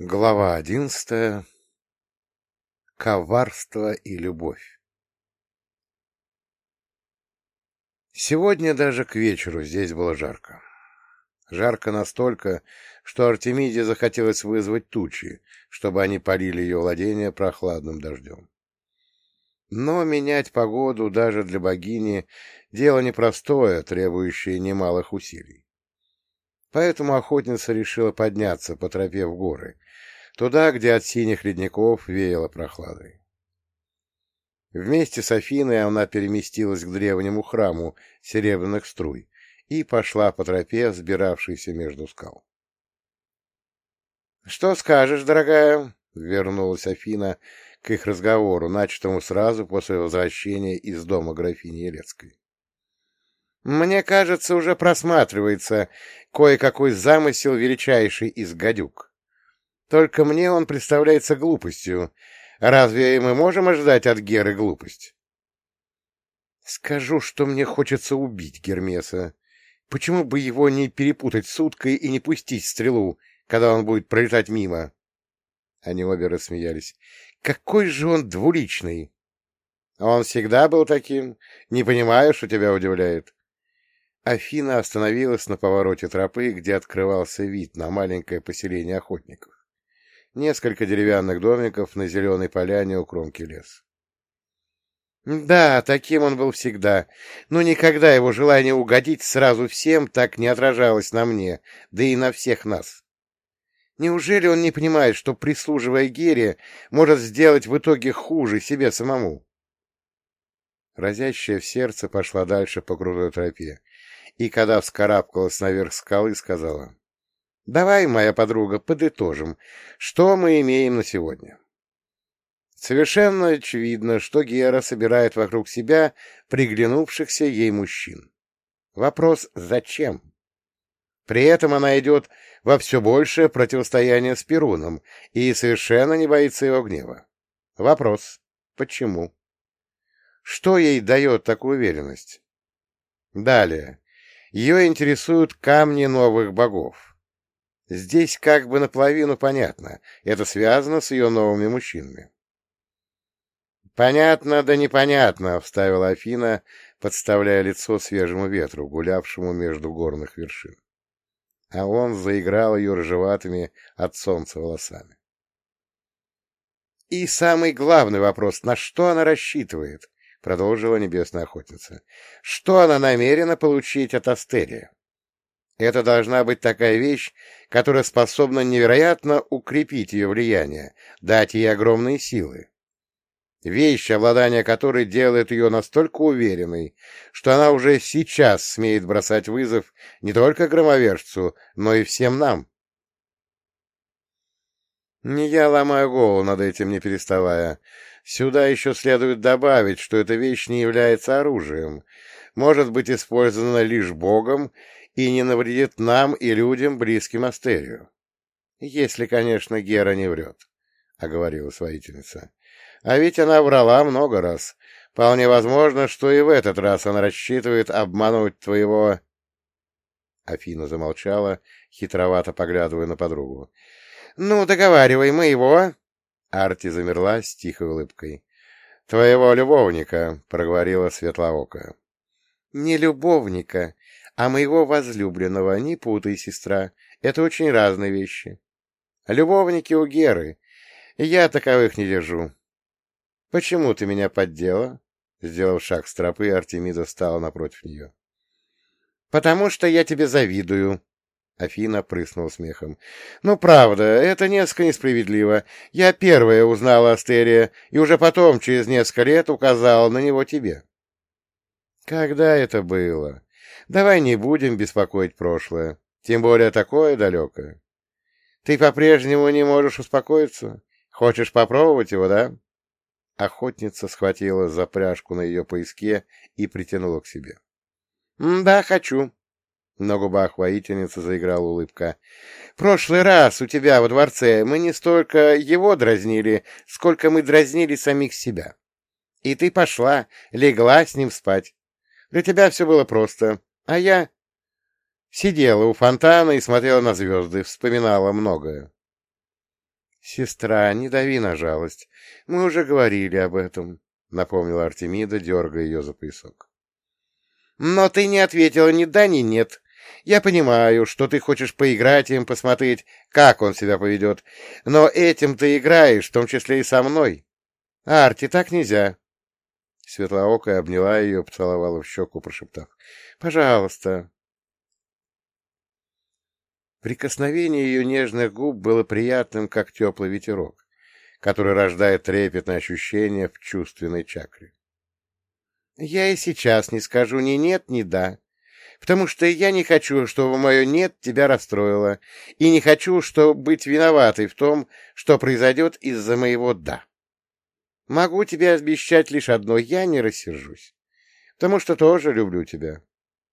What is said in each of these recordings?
Глава одиннадцатая. Коварство и любовь. Сегодня даже к вечеру здесь было жарко. Жарко настолько, что Артемиде захотелось вызвать тучи, чтобы они полили ее владение прохладным дождем. Но менять погоду даже для богини — дело непростое, требующее немалых усилий. Поэтому охотница решила подняться по тропе в горы, туда, где от синих ледников веяло прохладой. Вместе с Афиной она переместилась к древнему храму серебряных струй и пошла по тропе, взбиравшейся между скал. — Что скажешь, дорогая? — вернулась Афина к их разговору, начатому сразу после возвращения из дома графини Елецкой. — Мне кажется, уже просматривается кое-какой замысел величайший из гадюк. Только мне он представляется глупостью. Разве мы можем ожидать от Геры глупость? Скажу, что мне хочется убить Гермеса. Почему бы его не перепутать с уткой и не пустить стрелу, когда он будет пролетать мимо? Они обе рассмеялись. Какой же он двуличный! Он всегда был таким. Не понимаю, что тебя удивляет. Афина остановилась на повороте тропы, где открывался вид на маленькое поселение охотников несколько деревянных домиков на зеленой поляне у кромки леса. Да, таким он был всегда, но никогда его желание угодить сразу всем так не отражалось на мне, да и на всех нас. Неужели он не понимает, что, прислуживая Гере, может сделать в итоге хуже себе самому? Разящая в сердце пошла дальше по крутой тропе, и, когда вскарабкалась наверх скалы, сказала, Давай, моя подруга, подытожим, что мы имеем на сегодня. Совершенно очевидно, что Гера собирает вокруг себя приглянувшихся ей мужчин. Вопрос «зачем?». При этом она идет во все большее противостояние с Перуном и совершенно не боится его гнева. Вопрос «почему?». Что ей дает такую уверенность? Далее. Ее интересуют камни новых богов. Здесь как бы наполовину понятно. Это связано с ее новыми мужчинами. «Понятно, да непонятно», — вставила Афина, подставляя лицо свежему ветру, гулявшему между горных вершин. А он заиграл ее рыжеватыми от солнца волосами. «И самый главный вопрос, на что она рассчитывает?» — продолжила небесная охотница. «Что она намерена получить от Астерия?» Это должна быть такая вещь, которая способна невероятно укрепить ее влияние, дать ей огромные силы. Вещь, обладание которой делает ее настолько уверенной, что она уже сейчас смеет бросать вызов не только громовержцу, но и всем нам. Не я ломаю голову над этим, не переставая. Сюда еще следует добавить, что эта вещь не является оружием, может быть использована лишь Богом и не навредит нам и людям, близким Астерию. Если, конечно, Гера не врет, — оговорилась воительница. А ведь она врала много раз. Вполне возможно, что и в этот раз она рассчитывает обмануть твоего... Афина замолчала, хитровато поглядывая на подругу. — Ну, договаривай, моего... Арти замерла с тихой улыбкой. — Твоего любовника, — проговорила Светлоока. — Не любовника, а моего возлюбленного не путай, сестра. Это очень разные вещи. Любовники у Геры. Я таковых не держу. Почему ты меня поддела? Сделав шаг с тропы, Артемида стала напротив нее. Потому что я тебе завидую. Афина прыснула смехом. «Ну, правда, это несколько несправедливо. Я первая узнала Астерия, и уже потом, через несколько лет, указала на него тебе». «Когда это было?» Давай не будем беспокоить прошлое, тем более такое далекое. Ты по-прежнему не можешь успокоиться? Хочешь попробовать его, да? Охотница схватила за пряжку на ее поиске и притянула к себе. — Да, хочу. На губах воительницы заиграла улыбка. — Прошлый раз у тебя во дворце мы не столько его дразнили, сколько мы дразнили самих себя. И ты пошла, легла с ним спать. Для тебя все было просто. А я сидела у фонтана и смотрела на звезды, вспоминала многое. Сестра, не дави на жалость. Мы уже говорили об этом, — напомнила Артемида, дергая ее за поясок. — Но ты не ответила ни да, ни нет. Я понимаю, что ты хочешь поиграть им, посмотреть, как он себя поведет, но этим ты играешь, в том числе и со мной. Арти, так нельзя. Светлоокая обняла ее, поцеловала в щеку, прошептав. — Пожалуйста. Прикосновение ее нежных губ было приятным, как теплый ветерок, который рождает трепетное ощущение в чувственной чакре. — Я и сейчас не скажу ни нет, ни да, потому что я не хочу, чтобы мое «нет» тебя расстроило, и не хочу, чтобы быть виноватой в том, что произойдет из-за моего «да». Могу тебе обещать лишь одно — я не рассержусь, потому что тоже люблю тебя.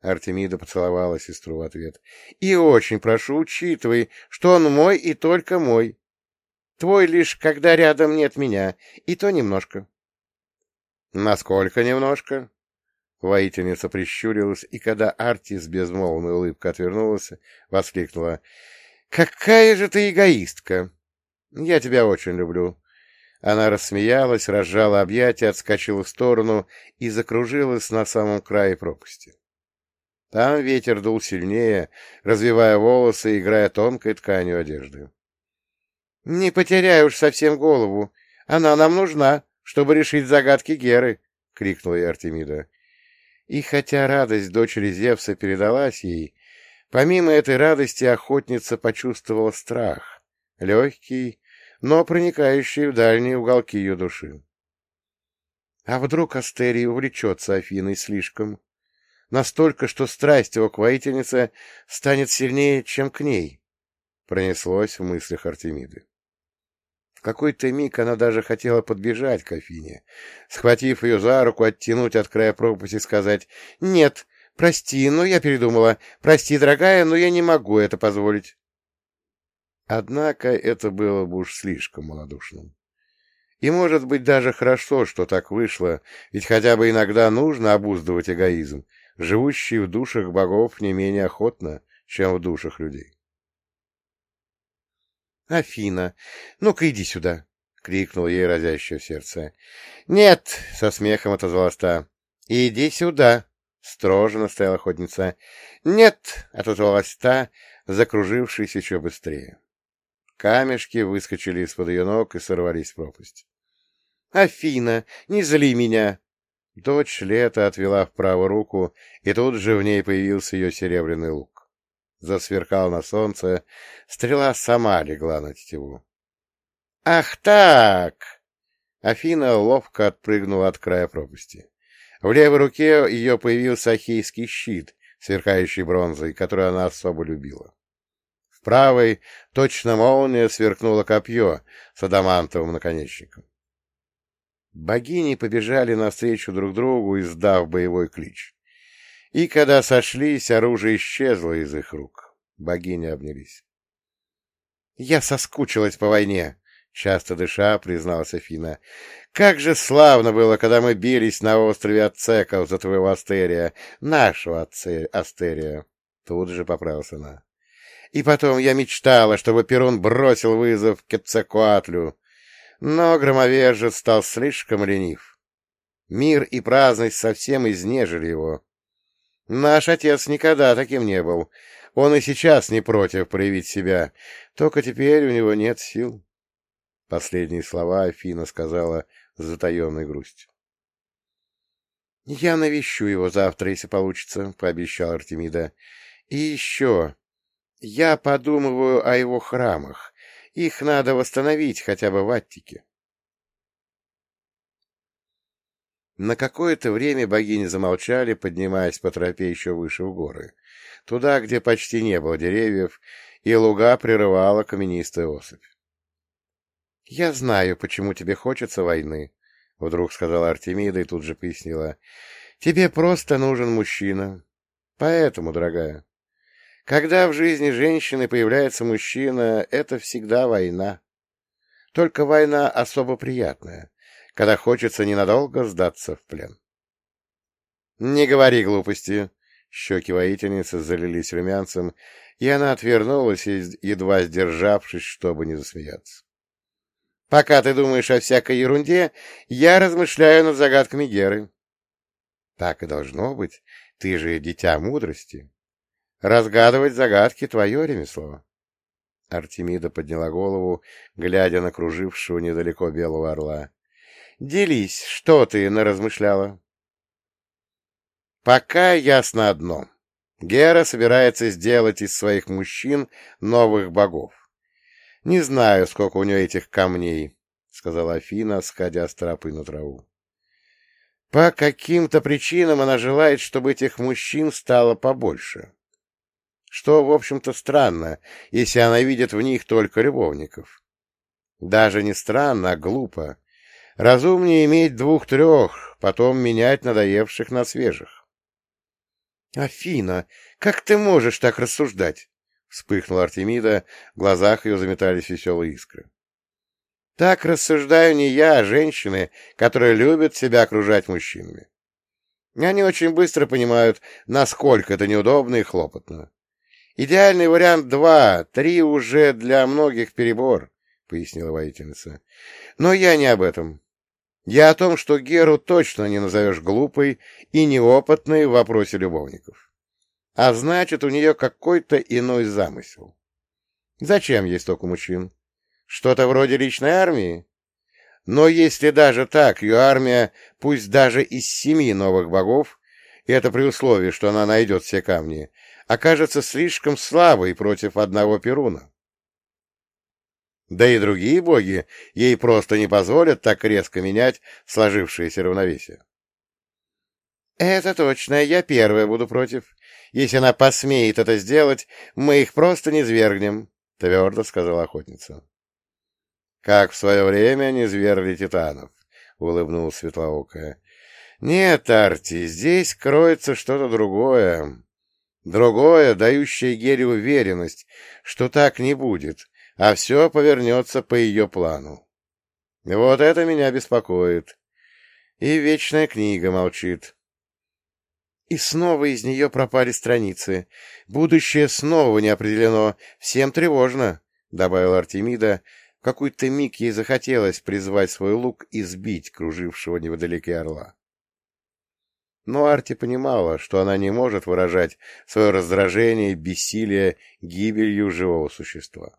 Артемида поцеловала сестру в ответ. — И очень прошу, учитывай, что он мой и только мой. Твой лишь, когда рядом нет меня, и то немножко. — Насколько немножко? Воительница прищурилась, и когда Арти с безмолвной улыбкой отвернулась, воскликнула. — Какая же ты эгоистка! Я тебя очень люблю. Она рассмеялась, разжала объятия, отскочила в сторону и закружилась на самом крае пропасти. Там ветер дул сильнее, развивая волосы и играя тонкой тканью одежды. — Не потеряй уж совсем голову. Она нам нужна, чтобы решить загадки Геры, — крикнула ей Артемида. И хотя радость дочери Зевса передалась ей, помимо этой радости охотница почувствовала страх, легкий, но проникающий в дальние уголки ее души. А вдруг Астерий увлечется Афиной слишком? Настолько, что страсть его к воительнице станет сильнее, чем к ней, пронеслось в мыслях Артемиды. Какой-то миг она даже хотела подбежать к Афине, схватив ее за руку, оттянуть от края пропасти и сказать «Нет, прости, но я передумала. Прости, дорогая, но я не могу это позволить». Однако это было бы уж слишком малодушным. И, может быть, даже хорошо, что так вышло, ведь хотя бы иногда нужно обуздывать эгоизм, живущий в душах богов не менее охотно, чем в душах людей. Афина, ну-ка иди сюда, — крикнул ей разящее сердце. — Нет, — со смехом отозвалась та. — Иди сюда, — строже настояла охотница. — Нет, — отозвалась та, закружившись еще быстрее. Камешки выскочили из-под ее ног и сорвались в пропасть. — Афина, не зли меня! Дочь лета отвела в правую руку, и тут же в ней появился ее серебряный лук засверкал на солнце, стрела сама легла на тетиву. «Ах так!» Афина ловко отпрыгнула от края пропасти. В левой руке ее появился ахейский щит, сверкающий бронзой, который она особо любила. В правой точно молния сверкнуло копье с адамантовым наконечником. Богини побежали навстречу друг другу, издав боевой клич. И когда сошлись, оружие исчезло из их рук. Богини обнялись. — Я соскучилась по войне, — часто дыша призналась Афина. — Как же славно было, когда мы бились на острове Ацеков за твоего Астерия, нашего Астерия. Тут же поправился она. И потом я мечтала, чтобы Перун бросил вызов Кецекуатлю, но громовержец стал слишком ленив. Мир и праздность совсем изнежили его. Наш отец никогда таким не был. Он и сейчас не против проявить себя, только теперь у него нет сил. Последние слова Афина сказала с затаенной грустью. — Я навещу его завтра, если получится, — пообещал Артемида. — И еще. Я подумываю о его храмах. Их надо восстановить хотя бы в Аттике. На какое-то время богини замолчали, поднимаясь по тропе еще выше в горы, туда, где почти не было деревьев, и луга прерывала каменистая осыпь. — Я знаю, почему тебе хочется войны, — вдруг сказала Артемида и тут же пояснила. — Тебе просто нужен мужчина. Поэтому, дорогая, когда в жизни женщины появляется мужчина, это всегда война. Только война особо приятная когда хочется ненадолго сдаться в плен. — Не говори глупости! Щеки воительницы залились румянцем, и она отвернулась, едва сдержавшись, чтобы не засмеяться. Пока ты думаешь о всякой ерунде, я размышляю над загадками Геры. Так и должно быть. Ты же дитя мудрости. Разгадывать загадки — твое ремесло. Артемида подняла голову, глядя на кружившего недалеко белого орла. — Делись, что ты наразмышляла? — Пока ясно одно. Гера собирается сделать из своих мужчин новых богов. Не знаю, сколько у нее этих камней, — сказала Афина, сходя с тропы на траву. По каким-то причинам она желает, чтобы этих мужчин стало побольше. Что, в общем-то, странно, если она видит в них только любовников. Даже не странно, а глупо. Разумнее иметь двух-трех, потом менять надоевших на свежих. — Афина, как ты можешь так рассуждать? — вспыхнула Артемида, в глазах ее заметались веселые искры. — Так рассуждаю не я, а женщины, которые любят себя окружать мужчинами. Они очень быстро понимают, насколько это неудобно и хлопотно. Идеальный вариант два, три уже для многих перебор, — пояснила воительница. Но я не об этом. Я о том, что Геру точно не назовешь глупой и неопытной в вопросе любовников. А значит, у нее какой-то иной замысел. Зачем ей столько мужчин? Что-то вроде личной армии? Но если даже так, ее армия, пусть даже из семи новых богов, и это при условии, что она найдет все камни, окажется слишком слабой против одного Перуна. Да и другие боги ей просто не позволят так резко менять сложившееся равновесие. «Это точно, я первая буду против. Если она посмеет это сделать, мы их просто не свергнем», — твердо сказала охотница. «Как в свое время не свергли титанов», — улыбнулась Светлоокая. «Нет, Арти, здесь кроется что-то другое. Другое, дающее Гере уверенность, что так не будет, а все повернется по ее плану. Вот это меня беспокоит. И вечная книга молчит. И снова из нее пропали страницы. Будущее снова не определено. Всем тревожно, — добавила Артемида. Какой-то миг ей захотелось призвать свой лук и сбить кружившего невдалеке орла. Но Арти понимала, что она не может выражать свое раздражение бессилие гибелью живого существа.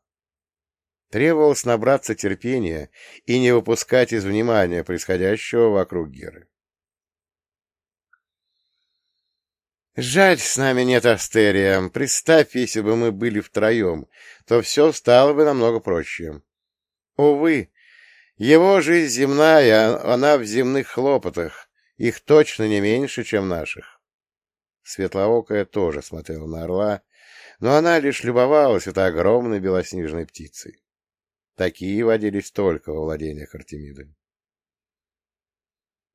Требовалось набраться терпения и не выпускать из внимания происходящего вокруг Геры. «Жаль, с нами нет Астерия. Представь, если бы мы были втроем, то все стало бы намного проще. Увы, его жизнь земная, она в земных хлопотах, их точно не меньше, чем наших. Светлоокая тоже смотрела на орла, но она лишь любовалась этой огромной белоснежной птицей. Такие водились только во владениях Артемиды.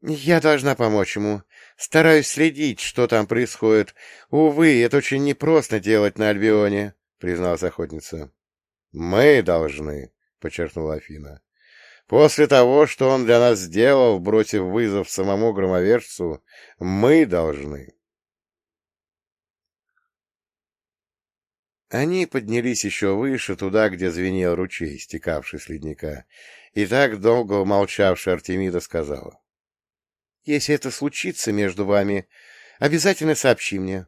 «Я должна помочь ему. Стараюсь следить, что там происходит. Увы, это очень непросто делать на Альбионе», — призналась охотница. «Мы должны», — подчеркнула Афина. После того, что он для нас сделал, бросив вызов самому громовержцу, мы должны. Они поднялись еще выше, туда, где звенел ручей, стекавший с ледника, и так долго молчавшая Артемида сказала. — Если это случится между вами, обязательно сообщи мне.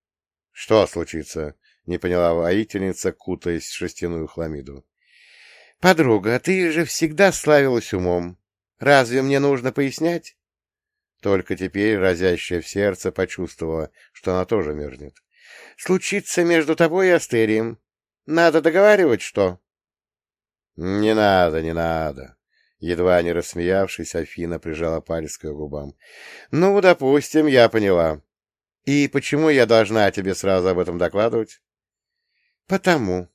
— Что случится? — не поняла воительница, кутаясь в шерстяную хламиду. «Подруга, ты же всегда славилась умом. Разве мне нужно пояснять?» Только теперь разящая в сердце почувствовала, что она тоже мерзнет. «Случится между тобой и Астерием. Надо договаривать, что?» «Не надо, не надо!» Едва не рассмеявшись, Афина прижала палец к ее губам. «Ну, допустим, я поняла. И почему я должна тебе сразу об этом докладывать?» «Потому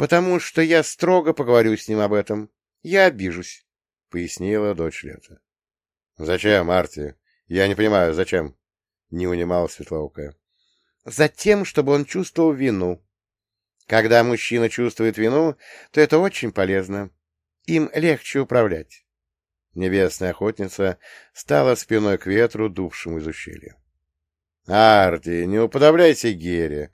потому что я строго поговорю с ним об этом. Я обижусь, — пояснила дочь Лета. — Зачем, Арти? Я не понимаю, зачем? — не унимала Светлоукая. — Затем, чтобы он чувствовал вину. Когда мужчина чувствует вину, то это очень полезно. Им легче управлять. Небесная охотница стала спиной к ветру, дувшему из ущелья. — Арти, не уподобляйся Гере.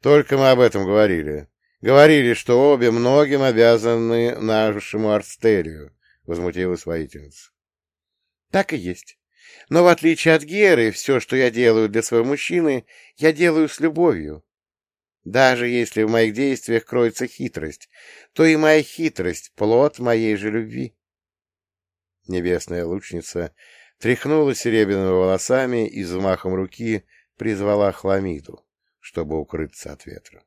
Только мы об этом говорили. Говорили, что обе многим обязаны нашему Арстерию, — возмутилась воительница. — Так и есть. Но в отличие от Геры, все, что я делаю для своего мужчины, я делаю с любовью. Даже если в моих действиях кроется хитрость, то и моя хитрость — плод моей же любви. Небесная лучница тряхнула серебряными волосами и взмахом руки призвала хламиду, чтобы укрыться от ветра.